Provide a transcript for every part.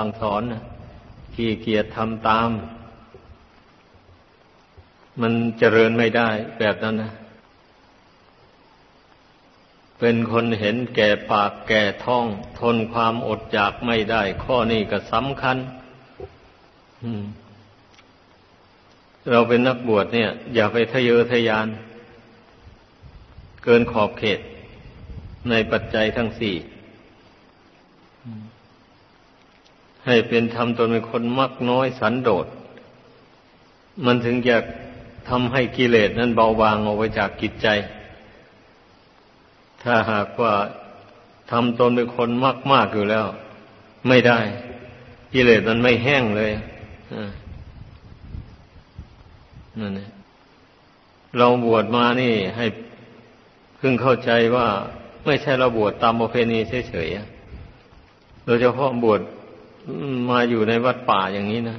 สั่งสอนนะขี้เกียจทำตาม มันเจริญไม่ได้แบบนั้นนะเป็นคนเห็นแก่ปากแก่ท้อง ทนความอดอยากไม่ได้ ข้อนี้ก็สำคัญเราเป็นนักบวชเนี่ย อย่าไปทะเยอทะยาน เกินขอบเขตในปัจจัยทั้งสี่ ให้เป็นทำตนเป็นคนมักน้อยสันโดษ มันถึงจะทำให้กิเลสนั้นเบาบางออกไปจากกิจใจ ถ้าหากว่าทำตนเป็นคนมากมากอยู่แล้ว ไม่ได้กิเลสมันไม่แห้งเลยนั่นเองเราบวชมานี่ให้เพิ่งเข้าใจว่า ไม่ใช่เราบวชตามประเพณีเฉยๆโดยเฉพาะบวช มาอยู่ในวัดป่าอย่างนี้นะ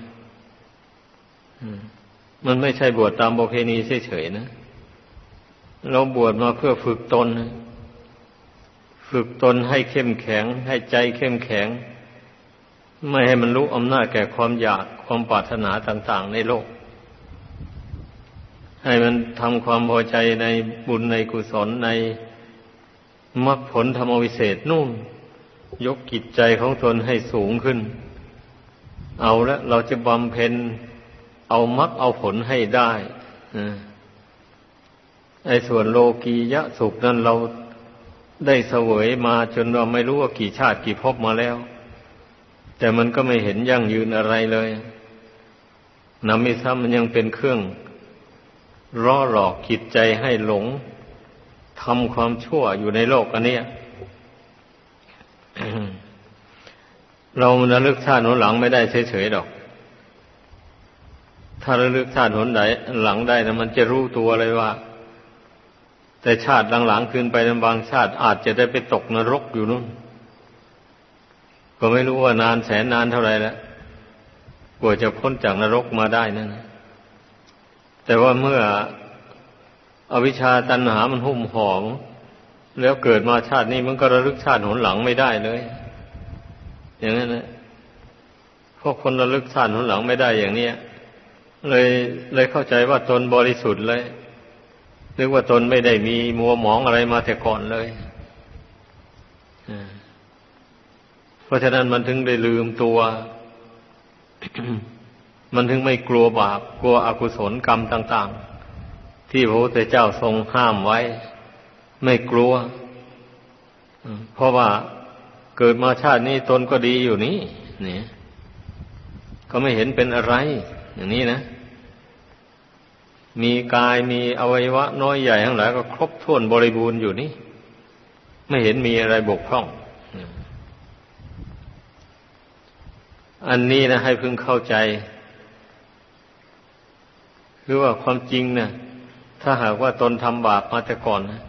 มันไม่ใช่บวชตามประเพณีเฉยๆนะ เราบวชมาเพื่อฝึกตน ฝึกตนให้เข้มแข็ง ให้ใจเข้มแข็ง ไม่ให้มันรู้อำนาจแก่ความอยากความปรารถนาต่าง ๆ ในโลก ให้มันทำความพอใจในบุญในกุศลในมรรคผลธรรมวิเศษนู่น ยกกิจใจของตนให้สูงขึ้น เอาละเราจะบำเพ็ญเอามรรคเอาผลให้ได้ไอ้ส่วนโลกียะสุขนั้นเราได้เสวยมาจนเราไม่รู้ว่ากี่ชาติกี่ภพมาแล้ว แต่มันก็ไม่เห็นยั่งยืนอะไรเลยนำมิซ้ำมันยังเป็นเครื่องร่อหลอกจิตใจให้หลงทำความชั่วอยู่ในโลกอันนี้ เราระลึกชาติหนหลังไม่ได้เฉยๆดอก ถ้าระลึกชาติหนไหนหลังได้นะมันจะรู้ตัวเลยว่า แต่ชาติหลังๆขึ้นไปนบางชาติอาจจะได้ไปตกนรกอยู่นู่น ก็ไม่รู้ว่านานแสนนานเท่าไรแล้วกว่าจะพ้นจากนรกมาได้นั่นแต่ว่าเมื่ออวิชชาตันหามันหุ้มห่อม แล้วเกิดมาชาตินี้มันก็ระลึกชาติหนหลังไม่ได้เลย อย่างนั้นนะพวกคนระลึกชาติหนหลังไม่ได้อย่างนี้เลยเลยเข้าใจว่าตนบริสุทธิ์เลยนึกว่าตนไม่ได้มีมัวหมองอะไรมาแต่ก่อนเลยเพราะฉะนั้นมันถึงได้ลืมตัว มันถึงไม่กลัวบาป กลัวอกุศลกรรมต่าง ๆ ที่พระพุทธเจ้าทรงห้ามไว้ ไม่กลัวเพราะว่าเกิดมาชาตินี้ตนก็ดีอยู่นี้นี่ก็ไม่เห็นเป็นอะไร อย่างนี้นะ มีกายมีอวัยวะ น้อยใหญ่ทั้งหลายก็ครบถ้วนบริบูรณ์อยู่นี่ ไม่เห็นมีอะไรบกพร่อง อันนี้นะ ให้พึงเข้าใจคือว่าความจริงนะถ้าหากว่าตนทำบาปมาแต่ก่อนนะ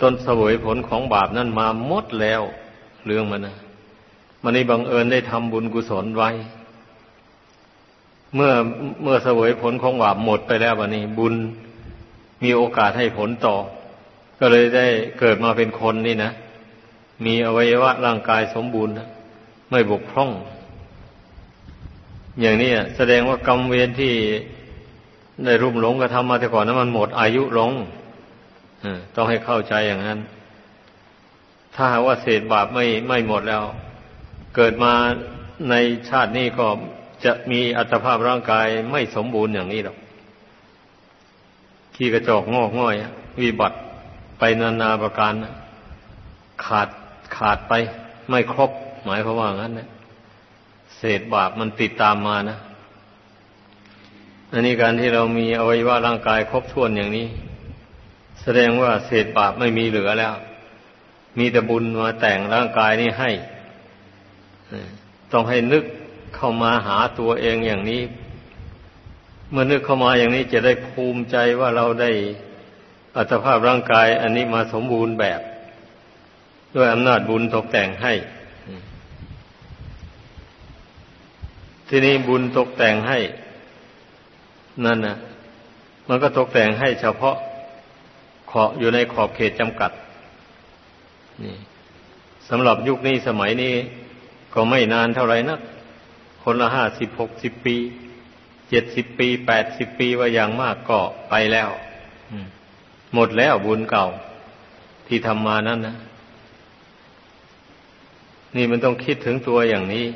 ตนเสวยผลของบาปนั้นมาหมดแล้ว เรื่องมันนะมันนี่บังเอิญได้ทำบุญกุศลไว้ เมื่อเมื่อเสวยผลของบาปหมดไปแล้ววันนี้ บุญมีโอกาสให้ผลต่อ ก็เลยได้เกิดมาเป็นคนนี่นะ มีอวัยวะร่างกายสมบูรณ์ไม่บกพร่อง อย่างนี้แสดงว่ากรรมเวรที่ได้รุ่มหลงกระทำมาแต่ก่อนนั้นมันหมดอายุลง ต้องให้เข้าใจอย่างนั้น ถ้าหากว่าเศษบาปไม่ไม่หมดแล้ว เกิดมาในชาตินี้ก็จะมีอัตภาพร่างกายไม่สมบูรณ์อย่างนี้หรอกขี้กระจอกงอกง่อย วิบัติไปนานาประการขาดขาดไปไม่ครบ หมายความว่างั้นนะเศษบาปมันติดตามมานะ อันนี้การที่เรามีอวัยวะร่างกายครบถ้วนอย่างนี้ แสดงว่าเศษบาปไม่มีเหลือแล้ว มีแต่บุญมาแต่งร่างกายนี้ให้ ต้องให้นึกเข้ามาหาตัวเองอย่างนี้ เมื่อนึกเข้ามาอย่างนี้จะได้ภูมิใจว่าเราได้อัตภาพร่างกาย อันนี้มาสมบูรณ์แบบ ด้วยอำนาจบุญตกแต่งให้ ที่นี้บุญตกแต่งให้ นั่นนะมันก็ตกแต่งให้เฉพาะ ขออยู่ในขอบเขตจำกัด นี่สำหรับยุคนี้สมัยนี้ก็ไม่นานเท่าไหร่นัก คนละห้าสิบหกสิบปี เจ็ดสิบปีแปดสิบปีว่าอย่างมากก็ไปแล้วหมดแล้วบุญเก่า ที่ทำมานั้นนะ นี่มันต้องคิดถึงตัวอย่างนี้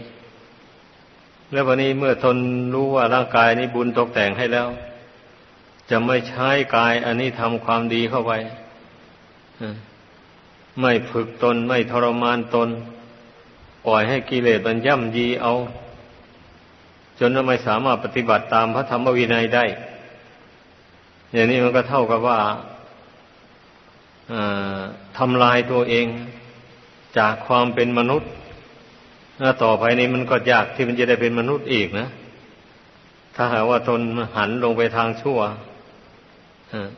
แล้ววันนี้เมื่อทนรู้ว่าร่างกายนี้บุญตกแต่งให้แล้ว จะไม่ใช้กายอันนี้ทำความดีเข้าไปไม่ฝึกตนไม่ทรมานตน ปล่อยให้กิเลสมันย่ำยีเอา จนไม่สามารถปฏิบัติตามพระธรรมวินัยได้ อย่างนี้มันก็เท่ากับว่าทำลายตัวเอง จากความเป็นมนุษย์ถ้าต่อไปนี้มันก็ยากที่มันจะได้เป็นมนุษย์อีกนะ ถ้าหากว่าตนหันลงไปทางชั่ว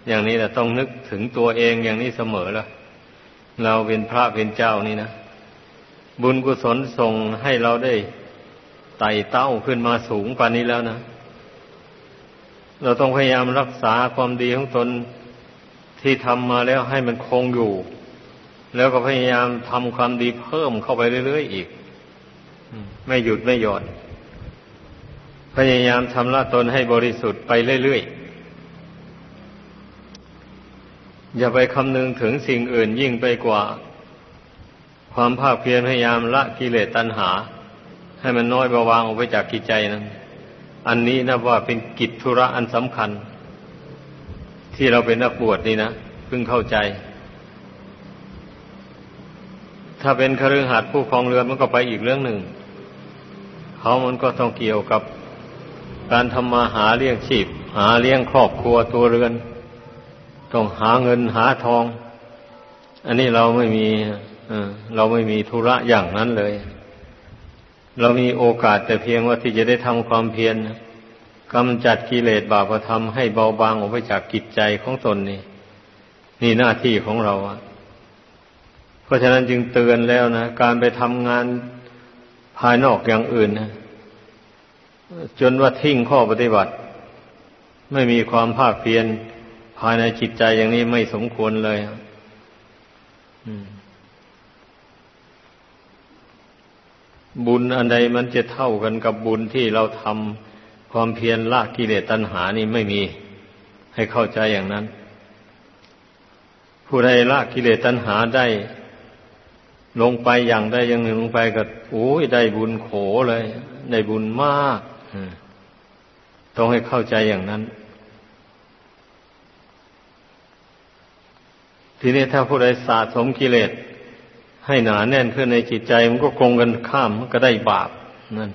อย่างนี้แหละต้องนึกถึงตัวเองอย่างนี้เสมอละเราเป็นพระเป็นเจ้านี่นะบุญกุศลส่งให้เราได้ไต่เต้าขึ้นมาสูงกว่านี้แล้วนะ เราต้องพยายามรักษาความดีของตนที่ทำมาแล้วให้มันคงอยู่ แล้วก็พยายามทำความดีเพิ่มเข้าไปเรื่อยๆอีกไม่หยุดไม่หย่อน พยายามทำละตนให้บริสุทธิ์ไปเรื่อยๆ อย่าไปคำนึงถึงสิ่งอื่นยิ่งไปกว่า ความภาคเพียรพยายามละกิเลสตัณหา ให้มันน้อยเบาบางออกไปจากกิจใจนั้น อันนี้นะว่าเป็นกิจธุระอันสำคัญ ที่เราเป็นนักบวชนี่นะเพิ่งเข้าใจ ถ้าเป็นคฤหัสถ์ผู้ครองเรือนมันก็ไปอีกเรื่องหนึ่ง เขามันก็ต้องเกี่ยวกับการทำมาหาเลี้ยงชีพ หาเลี้ยงครอบครัวตัวเรือน ต้องหาเงินหาทอง อันนี้เราไม่มีเราไม่มีธุระอย่างนั้นเลย เรามีโอกาสแต่เพียงว่าที่จะได้ทำความเพียรกำจัดกิเลสบาปธรรมให้เบาบางออกไปจากกิจใจของตนนี่นี่หน้าที่ของเราอะเพราะฉะนั้นจึงเตือนแล้วนะการไปทำงานภายนอกอย่างอื่นนะจนว่าทิ้งข้อปฏิบัติ ไม่มีความภาคเพียร ภายในจิตใจอย่างนี้ไม่สมควรเลยบุญอันใดมันจะเท่ากันกับบุญที่เราทำความเพียรละกิเลสตัณหานี่ไม่มี ให้เข้าใจอย่างนั้น ผู้ใดละกิเลสตัณหาได้ ลงไปอย่างได้อย่างหนึ่งลงไปก็โอ้ยได้บุญโขเลย ได้บุญมากต้องให้เข้าใจอย่างนั้น ทีนี้ถ้าผู้ใดสะสมกิเลสให้หนาแน่นขึ้นในจิตใจ มันก็คงกันข้ามมันก็ได้บาปนั่น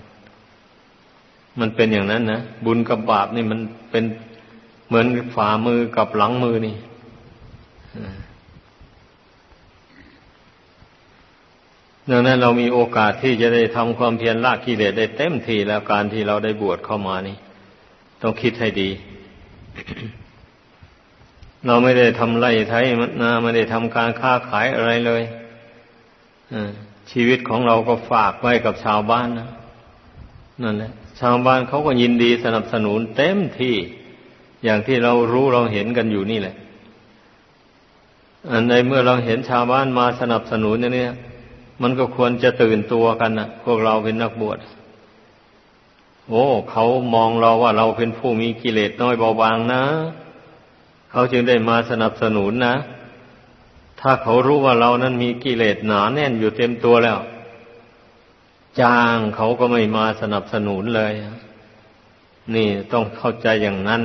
มันเป็นอย่างนั้นนะบุญกับบาปนี่มันเป็นเหมือนฝ่ามือกับหลังมือนี่ดังนั้นเรามีโอกาสที่จะได้ทำความเพียรละกิเลสได้เต็มทีแล้วการที่เราได้บวชเข้ามานี่ ต้องคิดให้ดี เราไม่ได้ทำไรไทยนาไม่ได้ทำการค้าขายอะไรเลยชีวิตของเราก็ฝากไว้กับชาวบ้านนะนั่นแหละชาวบ้านเขาก็ยินดีสนับสนุนเต็มที่ อย่างที่เรารู้เราเห็นกันอยู่นี่แหละ อันในเมื่อเราเห็นชาวบ้านมาสนับสนุนอย่างนี้มันก็ควรจะตื่นตัวกันนะพวกเราเป็นนักบวชโอ้เขามองเราว่าเราเป็นผู้มีกิเลสน้อยเบาบางนะ เขาจึงได้มาสนับสนุนนะ ถ้าเขารู้ว่าเรานั้นมีกิเลสหนาแน่นอยู่เต็มตัวแล้ว จ้างเขาก็ไม่มาสนับสนุนเลย นี่ต้องเข้าใจอย่างนั้น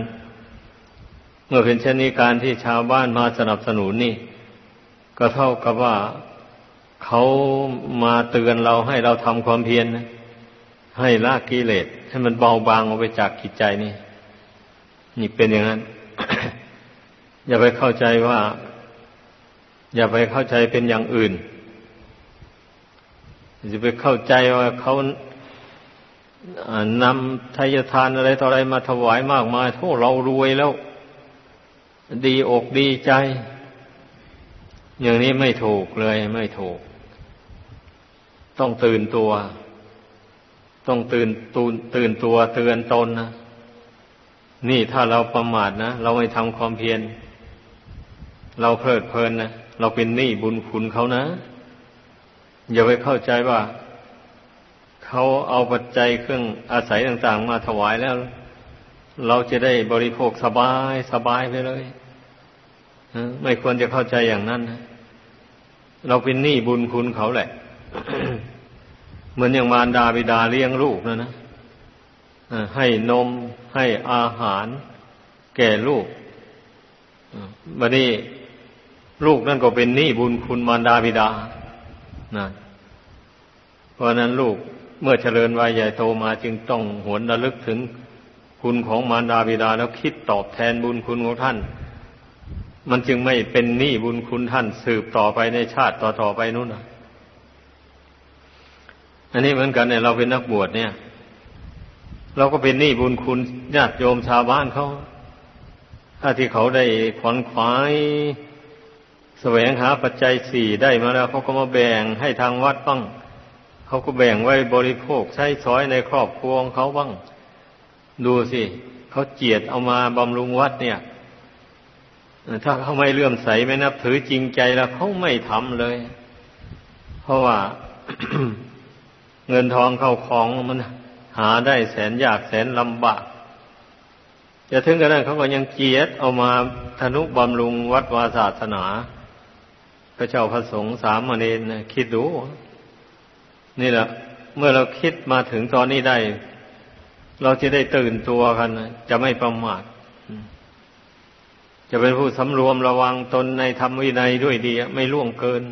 เมื่อเป็นเช่นนี้การที่ชาวบ้านมาสนับสนุนนี่ ก็เท่ากับว่าเขามาเตือนเราให้เราทำความเพียรนะให้ละกิเลสให้มันเบาบางออกไปจากจิตใจนี่ นี่เป็นอย่างนั้น อย่าไปเข้าใจว่า อย่าไปเข้าใจเป็นอย่างอื่น อย่าไปเข้าใจว่าเขานำทายทานอะไรต่ออะไรมาถวายมากมายโทษเรารวยแล้ว ดีอกดีใจ อย่างนี้ไม่ถูกเลยไม่ถูก ต้องตื่นตัว ต้องตื่นตูนตื่นตัวเตือนตนนะนี่ถ้าเราประมาทนะ เราไม่ทำความเพียร เราเพลิดเพลินนะเราเป็นหนี้บุญคุณเขานะ อย่าไปเข้าใจว่า เขาเอาปัจจัยเครื่องอาศัยต่าง ๆ มาถวายแล้ว เราจะได้บริโภคสบายสบายไปเลยไม่ควรจะเข้าใจอย่างนั้นนะเราเป็นหนี้บุญคุณเขาแหละ เหมือนอย่างมารดาบิดาเลี้ยงลูกนะนะให้นมให้อาหาร แก่ลูกบัดนี้ ลูกนั่นก็เป็นหนี้บุญคุณมารดาบิดานะเพราะนั้นลูกเมื่อเจริญวัยใหญ่โตมาจึงต้องหวนระลึกถึงคุณของมารดาบิดาแล้วคิดตอบแทนบุญคุณของท่าน มันจึงไม่เป็นหนี้บุญคุณท่านสืบต่อไปในชาติต่อต่อไปนู่นนะอันนี้เหมือนกันเนี่ยเราเป็นนักบวชเนี่ย เราก็เป็นหนี้บุญคุณญาติโยมชาวบ้านเขา ถ้าที่เขาได้ขวนขวาย แสวงหาปัจจัยสี่ได้มาแล้วเขาก็มาแบ่งให้ทางวัดบ้างเขาก็แบ่งไว้บริโภคใช้สอยในครอบครัวของเขาบ้าง ดูสิเขาเจียดเอามาบำรุงวัดเนี่ยถ้าเขาไม่เลื่อมใสไม่นับถือจริงใจแล้วเขาไม่ทำเลย เพราะว่าเงินทองเข้าของมันหาได้แสนยากแสนลำบากจะถึงกระนั้นเขาก็ยังเกียดเอามาธนุบำรุงวัดวาศาสนา ระเจ้าพระสงฆ์สามเณรคิดดู นี่แหละ เมื่อเราคิดมาถึงตอนนี้ได้ เราจะได้ตื่นตัวกัน จะไม่ประมาทจะเป็นผู้สำรวมระวังตนในธรรมวินัยด้วยดี ไม่ล่วงเกิน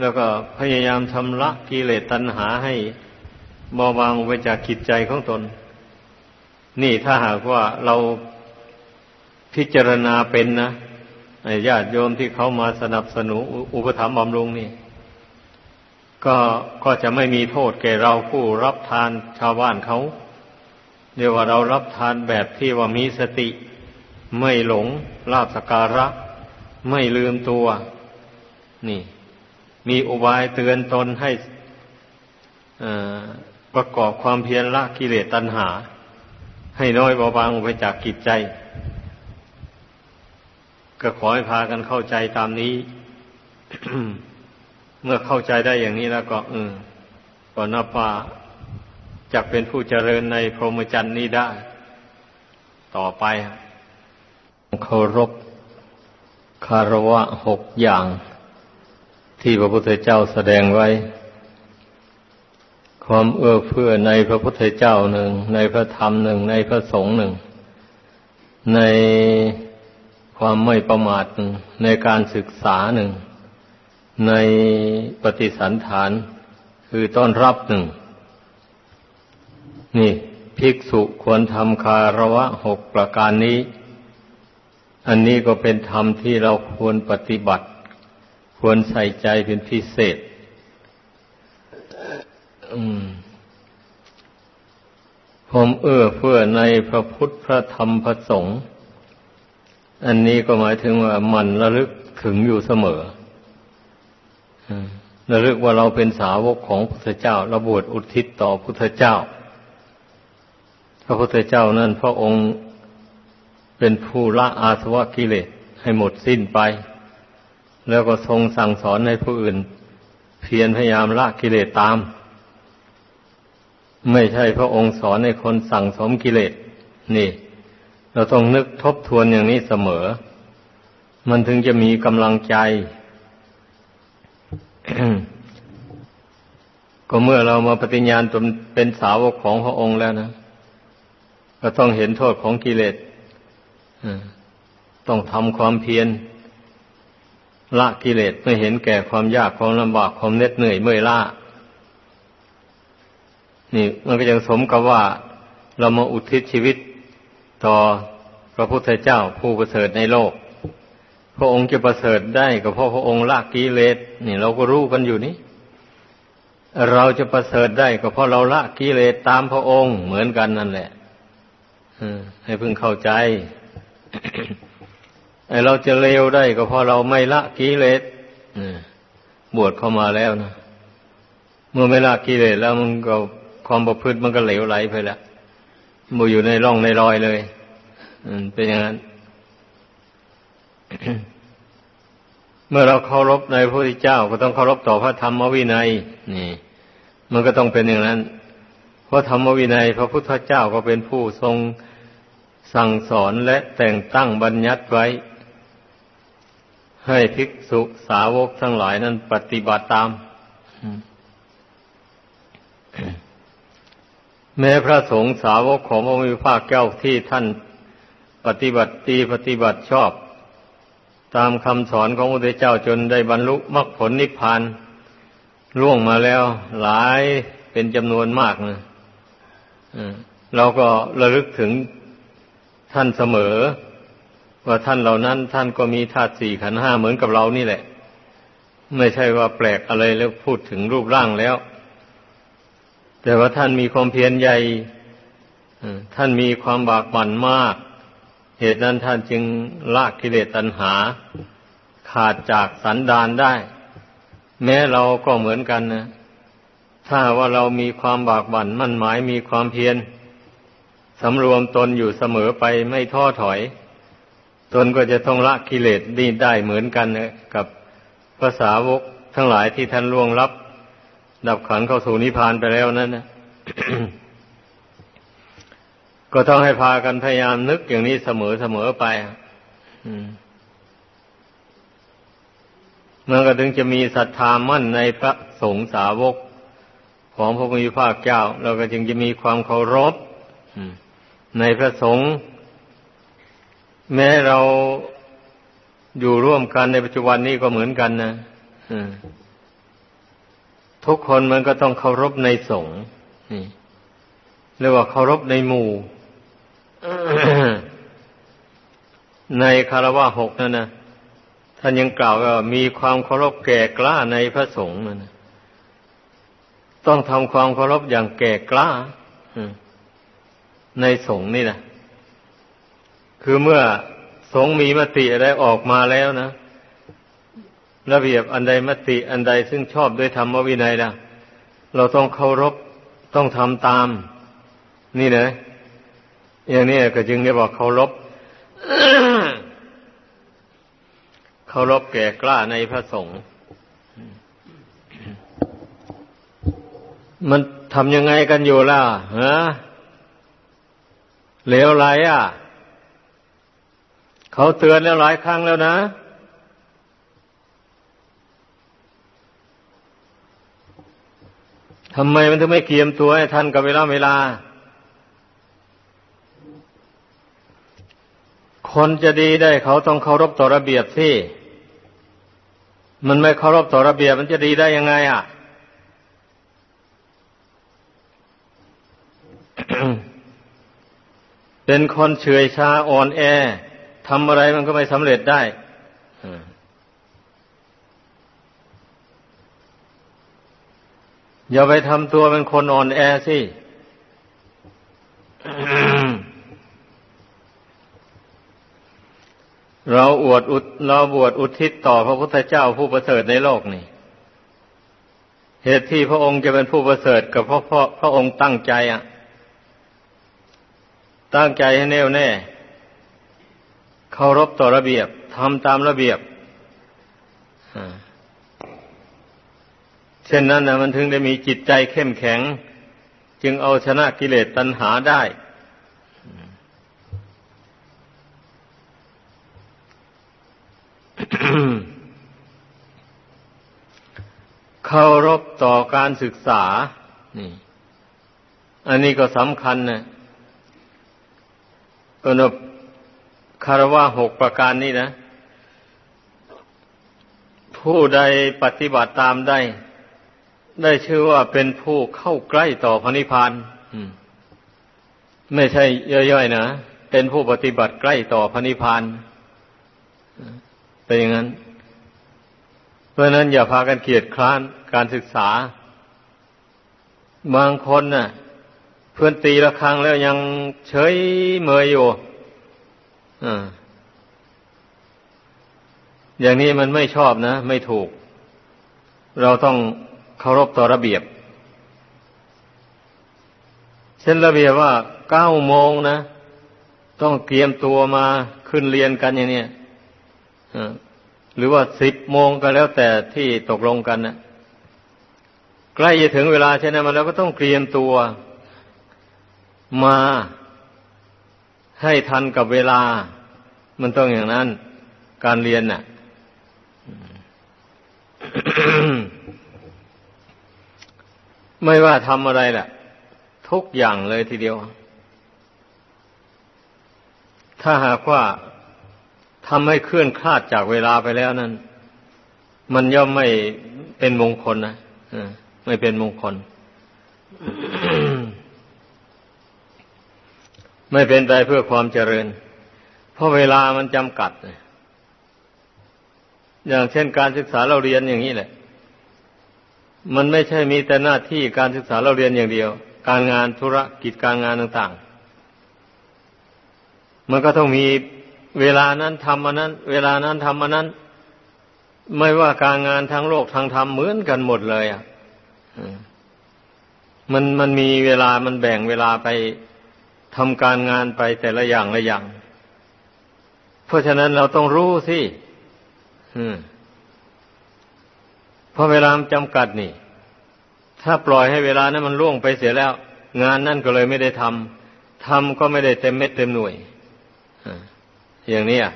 แล้วก็พยายามชำระกิเลสตัณหาให้เบาบางไปจากจิตใจของตน นี่ถ้าหากว่าเราพิจารณาเป็นนะ ญาติโยมที่เขามาสนับสนุนอุปถัมภ์บำรุงนี่ ก็ก็จะไม่มีโทษแก่เราผู้รับทานชาวบ้านเขาเรียกว่าเรารับทานแบบที่ว่ามีสติ ไม่หลงลาบสการะ ไม่ลืมตัว นี่ มีอุบายเตือนตนให้ประกอบความเพียรละกิเลสตัณหา ให้น้อยเบาบางไปจากกิจใจ ก็ขอให้พากันเข้าใจตามนี้ เมื่อเข้าใจได้อย่างนี้แล้วก็เออก็นับว่าจะเป็นผู้เจริญในพรหมจรรย์นี้ได้ ต่อไปเคารพคารวะหกอย่าง ที่พระพุทธเจ้าแสดงไว้ ความเอื้อเฟื้อในพระพุทธเจ้าหนึ่งในพระธรรมหนึ่งในพระสงฆ์หนึ่งใน ความไม่ประมาทหนึ่งในการศึกษาหนึ่ง ในปฏิสันฐานคือต้อนรับหนึ่ง นี่ภิกษุควรทำคารวะหกประการนี้ อันนี้ก็เป็นธรรมที่เราควรปฏิบัติ ควรใส่ใจเป็นพิเศษผมเอื้อเฟื้อในพระพุทธพระธรรมพระสงฆ์ อันนี้ก็หมายถึงว่ามันระลึกถึงอยู่เสมอระลึกว่าเราเป็นสาวกของพุทธเจ้าระบวดอุทิศต่อพุทธเจ้า พระพุทธเจ้านั้นพระองค์เป็นผู้ละอาสวะกิเลสให้หมดสิ้นไป แล้วก็ทรงสั่งสอนให้ผู้อื่น เพียรพยายามละกิเลสตาม ไม่ใช่พระองค์สอนให้คนสั่งสมกิเลสนี่ เราต้องนึกทบทวนอย่างนี้เสมอ มันถึงจะมีกำลังใจ ก็เมื่อเรามาปฏิญญาณตนเป็นสาวกของพระองค์แล้วนะ ก็ต้องเห็นโทษของกิเลสต้องทำความเพียรละกิเลสไม่เห็นแก่ความยากความลำบากความเหน็ดเหนื่อยเมื่อยล้านี่ มันก็ยังสมกับว่า เรามาอุทิศชีวิต ต่อพระพุทธเจ้าผู้ประเสริฐในโลก พระองค์จะประเสริฐได้ก็เพราะพระองค์ละกิเลสนี่เราก็รู้กันอยู่นี่เราจะประเสริฐได้ก็เพราะเราละกิเลสตามพระองค์เหมือนกันนั่นแหละให้พึงเข้าใจไอเราจะเลวได้ก็เพราะเราไม่ละกิเลสบวชเข้ามาแล้วนะเมื่อไม่ละกิเลสแล้วมันก็ความประพฤติมันก็เหลวไหลไปแล้ว มูอยู่ในร่องในรอยเลยเป็นอย่างนั้น เมื่อเราเคารพในพระพุทธเจ้าก็ต้องเคารพต่อพระธรรมวินัย นี่ มันก็ต้องเป็นอย่างนั้น เพราะธรรมวินัย พระพุทธเจ้าก็เป็นผู้ทรงสั่งสอนและแต่งตั้งบัญญัติไว้ ให้ภิกษุสาวกทั้งหลายนั้นปฏิบัติตาม แม้พระสงฆ์สาวกของพระมีภาคเจ้าที่ท่านปฏิบัติตีปฏิบัติชอบ ตามคำสอนของพระพุทธเจ้าจนได้บรรลุมรรคผลนิพพานล่วงมาแล้วหลายเป็นจำนวนมากนะเราก็ระลึกถึงท่านเสมอ ว่าท่านเหล่านั้นท่านก็มีธาตุสี่ขันห้าเหมือนกับเรานี่แหละ ไม่ใช่ว่าแปลกอะไรแล้วพูดถึงรูปร่างแล้ว แต่ว่าท่านมีความเพียรใหญ่ท่านมีความบากบั่นมาก เหตุนั้นท่านจึงละกิเลสตัณหา ขาดจากสันดานได้ แม้เราก็เหมือนกันนะถ้าว่าเรามีความบากบั่นมั่นหมายมีความเพียรสำรวมตนอยู่เสมอไปไม่ท้อถอย ตนก็จะต้องละกิเลสดีได้เหมือนกันนะกับภาษาวกทั้งหลายที่ท่านล่วงลับ ดับขันเข้าสู่นิพพานไปแล้วนั้นนะก็ต้องให้พากันพยายามนึกอย่างนี้เสมอเสมอไปมันก็ถึงจะมีศรัทธามั่นในพระสงฆ์สาวกของพระพุทธภาคเจ้า เราก็จึงจะมีความเคารพในพระสงฆ์แม้เราอยู่ร่วมกันในปัจจุบันนี้ก็เหมือนกันนะ ทุกคนมันก็ต้องเคารพในสงฆ์เรียกว่าเคารพในหมู่ ในคารวะหกนั่นนะท่านยังกล่าวว่ามีความเคารพแก่กล้าในพระสงฆ์นั่นต้องทำความเคารพอย่างแก่กล้าในสงฆ์นี่นะคือเมื่อสงฆ์มีมติอะไรออกมาแล้วนะ ระเบียบอันใดมติอันใดซึ่งชอบด้วยธรรมวินัยนะเราต้องเคารพต้องทำตาม นี่นะอย่างนี้ก็จึงได้บอกเคารพเคารพแก่กล้าในพระสงฆ์มันทำยังไงกันอยู่ล่ะฮะเลวไหลอะ เขาเตือนแล้วหลายครั้งแล้วนะ ทำไมมันถึงไม่เกียมตัวให้ทันกับเวลาเวลา คนจะดีได้เขาต้องเคารพต่อระเบียบสิมันไม่เคารพต่อระเบียบมันจะดีได้ยังไงอะเป็นคนเฉยชาอ่อนแอทำอะไรมันก็ไม่สำเร็จได้ อย่าไปทำตัวเป็นคนอ่อนแอสิเราอวดอุเราบวชอุทิศต่อพระพุทธเจ้าผู้ประเสริฐในโลกนี่ เหตุที่พระองค์จะเป็นผู้ประเสริฐกับเพราะพระองค์ตั้งใจอะ ตั้งใจให้แน่วแน่เคารพต่อระเบียบทำตามระเบียบ เช่นนั้นนะมันถึงได้มีจิตใจเข้มแข็ง จึงเอาชนะกิเลสตัณหาได้ เคารพต่อการศึกษา นี่ อันนี้ก็สำคัญนะอนุคารวะหกประการนี้นะ ผู้ใดปฏิบัติตามได้ ได้ชื่อว่าเป็นผู้เข้าใกล้ต่อพระนิพพานไม่ใช่ย่อยๆนะ เป็นผู้ปฏิบัติใกล้ต่อพระนิพพานเป็นอย่างนั้น เพราะนั้นอย่าพากันเกียดคร้านการศึกษา บางคนนะ่ะ เพื่อนตีละครั้งแล้วยังเฉยเมยอยู่อย่างนี้มันไม่ชอบนะ ไม่ถูก เราต้อง เคารพต่อระเบียบ เช่นระเบียบว่าเก้าโมงนะ ต้องเตรียมตัวมาขึ้นเรียนกันอย่างนี้หรือว่าสิบโมงก็แล้วแต่ที่ตกลงกันนะใกล้จะถึงเวลาเช่นนั้นมาแล้วก็ต้องเตรียมตัวมาให้ทันกับเวลา มันต้องอย่างนั้น การเรียนน่ะ ไม่ว่าทำอะไรแหละทุกอย่างเลยทีเดียว ถ้าหากว่าทำให้เคลื่อนคลาดจากเวลาไปแล้วนั้น มันย่อมไม่เป็นมงคลนะไม่เป็นมงคล ไม่เป็นไปเพื่อความเจริญ เพราะเวลามันจำกัด อย่างเช่นการศึกษาเราเรียนอย่างนี้แหละ มันไม่ใช่มีแต่หน้าที่การศึกษาเราเรียนอย่างเดียว การงานธุรกิจการงานต่าง ๆ มันก็ต้องมีเวลานั้นทำอันนั้น เวลานั้นทำอันนั้น ไม่ว่าการงานทั้งโลกทางธรรมเหมือนกันหมดเลยอะมันมันมีเวลามันแบ่งเวลาไปทำการงานไปแต่ละอย่างละอย่าง เพราะฉะนั้นเราต้องรู้สิเพ ราะเวลาจำกัดนี่ ถ้าปล่อยให้เวลานั้นมันล่วงไปเสียแล้ว งานนั่นก็เลยไม่ได้ทำทำก็ไม่ได้เต็มเม็ดเต็มหน่วยอย่างนี้อะ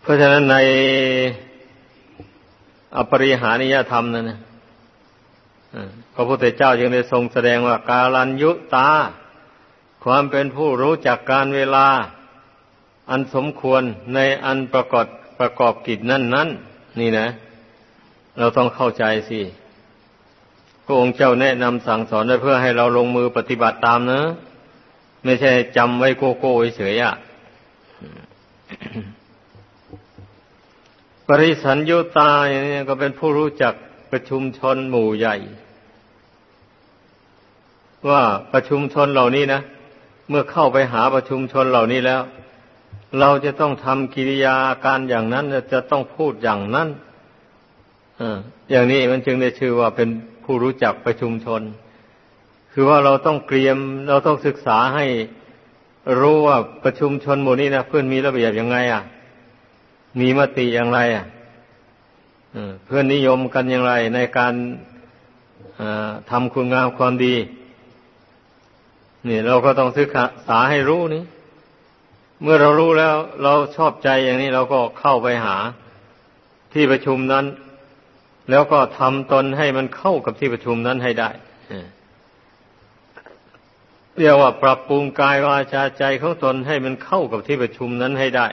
เพราะฉะนั้นในอปริหานิยธรรมนั่นนะพระพุทธเจ้าจึงได้ทรงแสดงว่ากาลัญยุตา ความเป็นผู้รู้จักการเวลา อันสมควรในอันประกอบประกอบกิจนั่นนั้นนี่นะ เราต้องเข้าใจสิพระองค์เจ้าแนะนำสั่งสอนได้เพื่อให้เราลงมือปฏิบัติตามนะไม่ใช่จำไว้โกโก้เฉยอะปริสัญยุตาอย่างนี้ก็เป็นผู้รู้จักประชุมชนหมู่ใหญ่ ว่าประชุมชนเหล่านี้นะเมื่อเข้าไปหาประชุมชนเหล่านี้แล้ว เราจะต้องทำกิริยาการอย่างนั้นจะต้องพูดอย่างนั้นอย่างนี้มันจึงได้ชื่อว่าเป็นผู้รู้จักประชุมชน คือว่าเราต้องเตรียม เราต้องศึกษาให้รู้ว่าประชุมชนหมู่นี้นะเพื่อนมีระเบียบยังไง อะ มีมติอย่างไร อะเพื่อนนิยมกันอย่างไร ในการทำคุณงามความดี นี่ เราก็ต้องศึกษาให้รู้นี่ เมื่อเรารู้แล้วเราชอบใจอย่างนี้เราก็เข้าไปหาที่ประชุมนั้น แล้วก็ทำตนให้มันเข้ากับที่ประชุมนั้นให้ได้เรียกว่าปรับปรุงกายวาจาใจของตนให้มันเข้ากับที่ประชุมนั้นให้ได้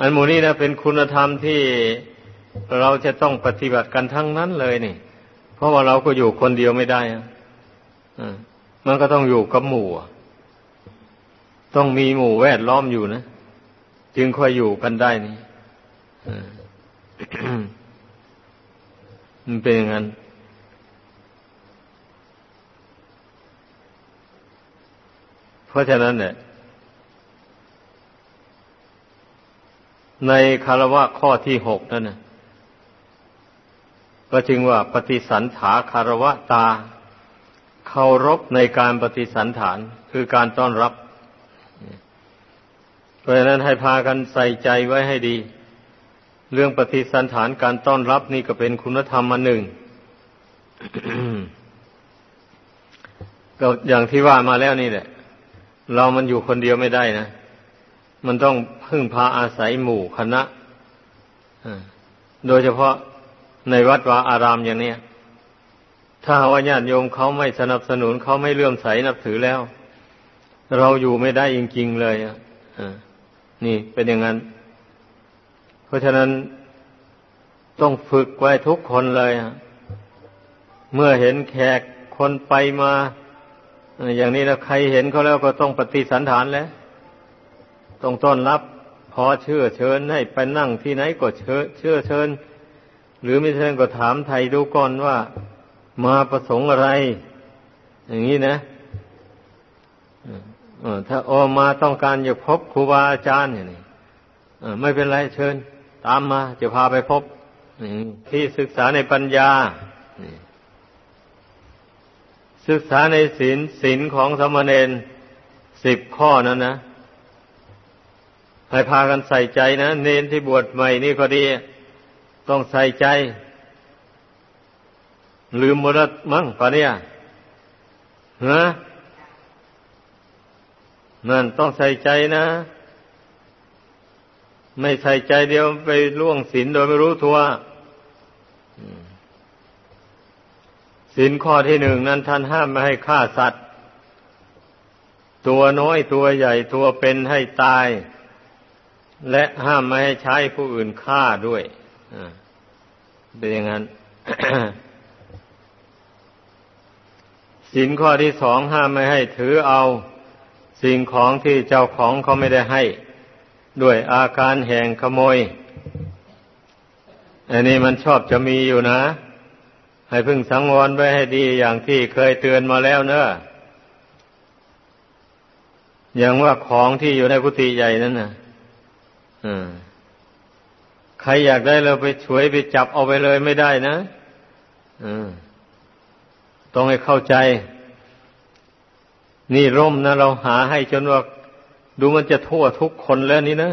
อันหมู่นี้นะเป็นคุณธรรมที่เราจะต้องปฏิบัติกันทั้งนั้นเลยนี่ เพราะว่าเราก็อยู่คนเดียวไม่ได้อะมันก็ต้องอยู่กับหมู่ ต้องมีหมู่แวดล้อมอยู่นะ จึงค่อยอยู่กันได้นี่มันเป็นอย่างนั้น เพราะฉะนั้นเนี่ยในคารวะข้อที่หกนั่นนะก็จึงว่าปฏิสันถาคารวะตาเคารพในการปฏิสันฐานคือการต้อนรับ ราะฉะนั้นให้พากันใส่ใจไว้ให้ดี เรื่องปฏิสันฐานการต้อนรับนี่ก็เป็นคุณธรรมอันหนึ่งก็อย่างที่ว่ามาแล้วนี่แหละ เรามันอยู่คนเดียวไม่ได้นะ มันต้องพึ่งพาอาศัยหมู่คณะโดยเฉพาะในวัดวาอารามอย่างนี้ถ้าว่าญาติโยมเขาไม่สนับสนุนเขาไม่เลื่อมใสนับถือแล้ว เราอยู่ไม่ได้จริงๆเลยอะ นี่เป็นอย่างนั้น เพราะฉะนั้นต้องฝึกไว้ทุกคนเลยเมื่อเห็นแขกคนไปมาอย่างนี้แล้วใครเห็นเขาแล้วก็ต้องปฏิสันฐานแล้วต้องต้อนรับพอเชื่อเชิญให้ไปนั่งที่ไหนก็เชื่อเชื่อเชิญ หรือไม่เชิญก็ถามไทยดูก่อนว่า มาประสงค์อะไร อย่างนี้นะ ถ้าออมาต้องการอยากพบครูบาอาจารย์อย่างนี้ไม่เป็นไรเชิญ ตามมาจะพาไปพบที่ศึกษาในปัญญาศึกษาในศีลศีลของสมณเณรสิบข้อนั้นนะให้พากันใส่ใจนะเนนที่บวชใหม่นี่ก็ดี ต้องใส่ใจ ลืมหมดแล้วมั้งปะเนี่ยฮะ นั่นต้องใส่ใจนะ ไม่ใส่ใจเดียวไปล่วงศีลโดยไม่รู้ตัวศีลข้อที่หนึ่งนั้นท่านห้ามไม่ให้ฆ่าสัตว์ ตัวน้อยตัวใหญ่ตัวเป็นให้ตาย และห้ามไม่ให้ใช้ผู้อื่นฆ่าด้วยเป็นอย่างนั้นศีลข้อที่สองห้ามไม่ให้ถือเอา สิ่งของที่เจ้าของเขาไม่ได้ให้ ด้วยอาการแห่งขโมย อันนี้มันชอบจะมีอยู่นะ ให้พึ่งสังวรไว้ให้ดีอย่างที่เคยเตือนมาแล้วเนอะอย่างว่าของที่อยู่ในกุฏิใหญ่นั่นนะใครอยากได้เราไปช่วยไปจับเอาไปเลยไม่ได้นะต้องให้เข้าใจ นี่ร่มนะเราหาให้จนว่าดูมันจะทั่วทุกคนแล้วนี่นะ